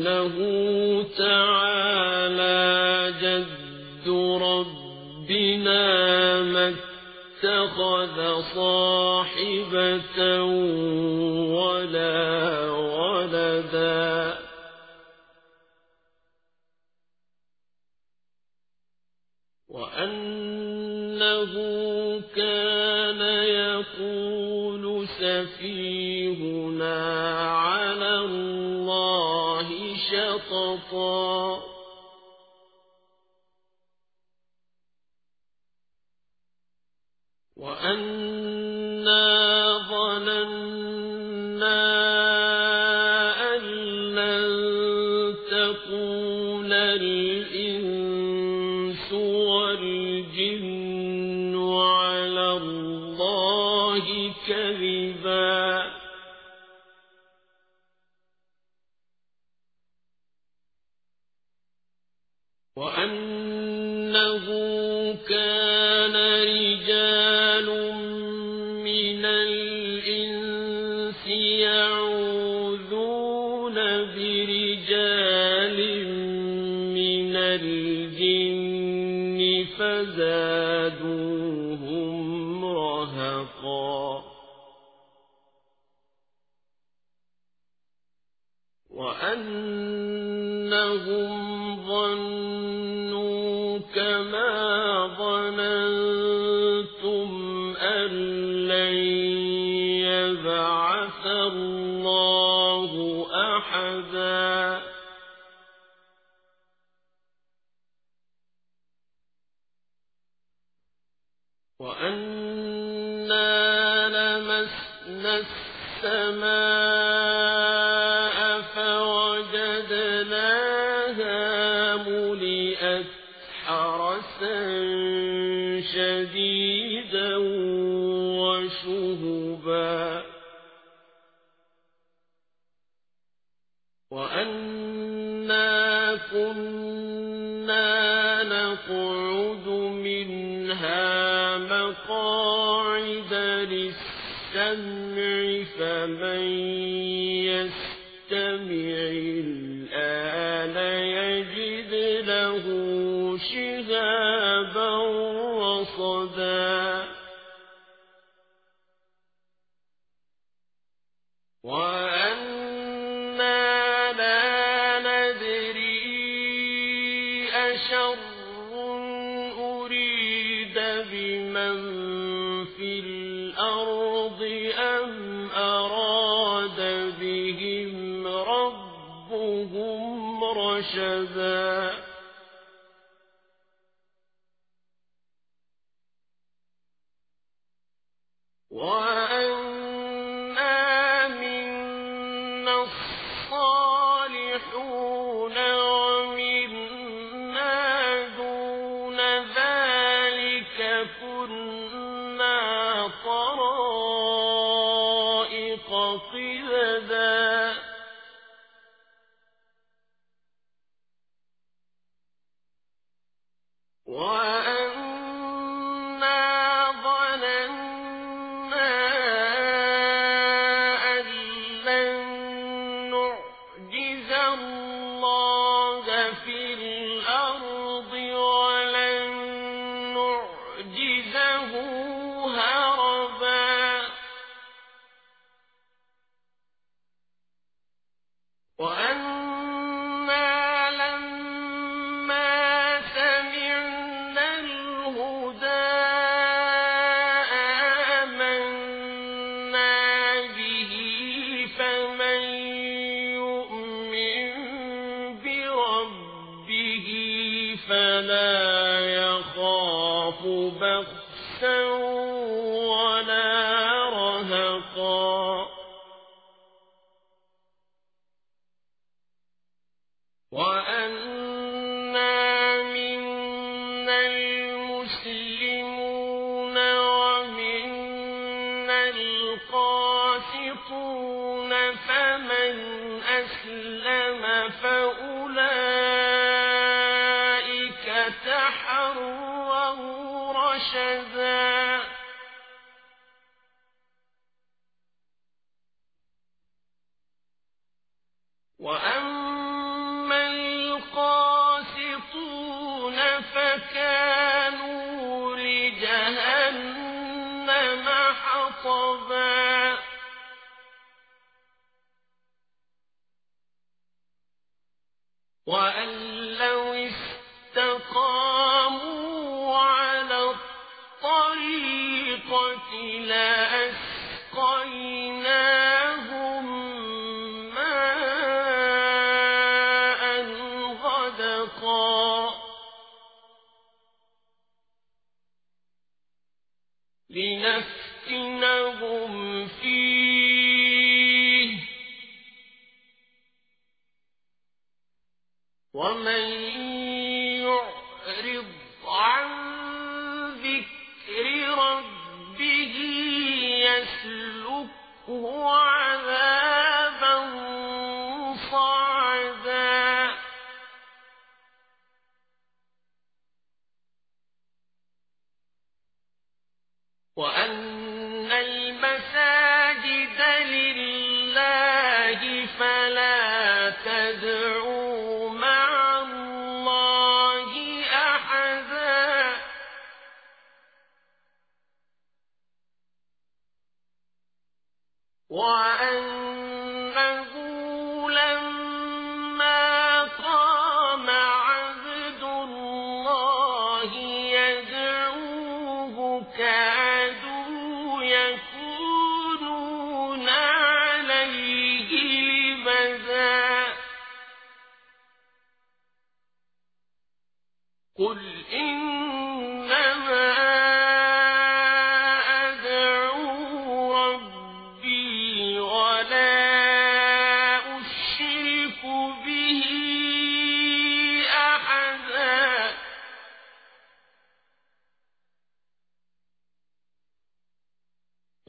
وأنه تعالى جد ربنا ما اتخذ صاحبة ولا ولدا. وأنه كان يقول سفيهنا على الله. شططا وأنا وأنهم ظنوا كما ظننتم أن لن يبعث الله أحدا. وأنا لمسنا السماء شديدا وشهبا. وأنا كنا نقعد منها مقاعد للسمع فمن يستمع بهم ربهم رشدا غدقا وأنا منا المسلمون ومنا فمن أسلم فأولئك تحروا رشدا. حطبا وأن لو استقاموا على الطريقة لأسقيناهم ماء غدقا. لنفتنهم فيه ومن يعرض عن ذكر ربه يسلكه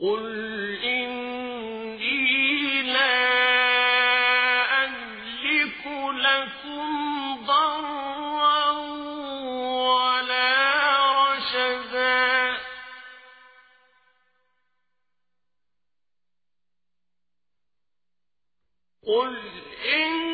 قل قل إني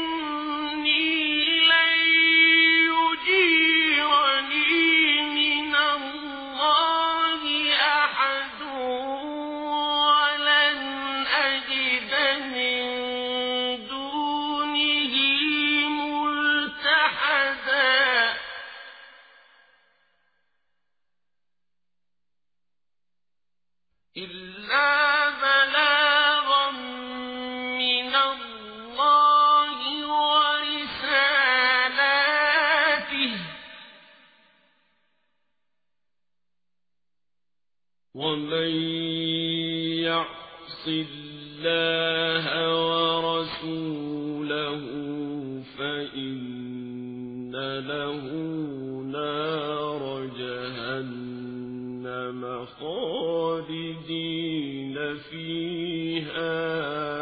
ومن يعص الله ورسوله فإن له نار جهنم خالدين فيها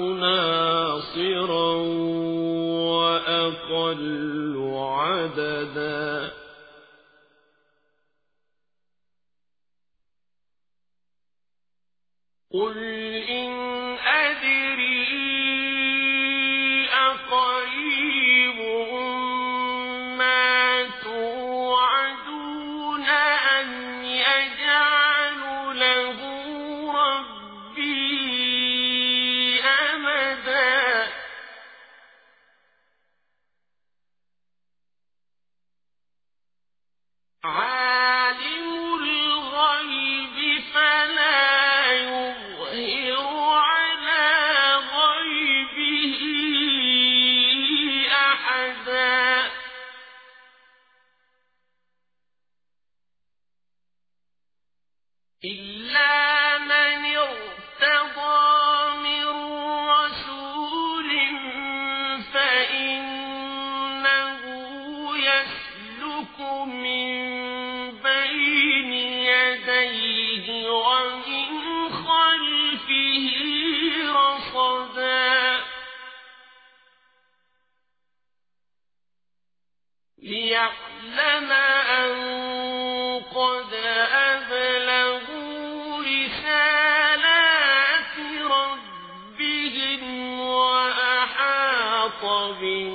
ناصرا وأقل عددا رسالات ربهم وأحاط بما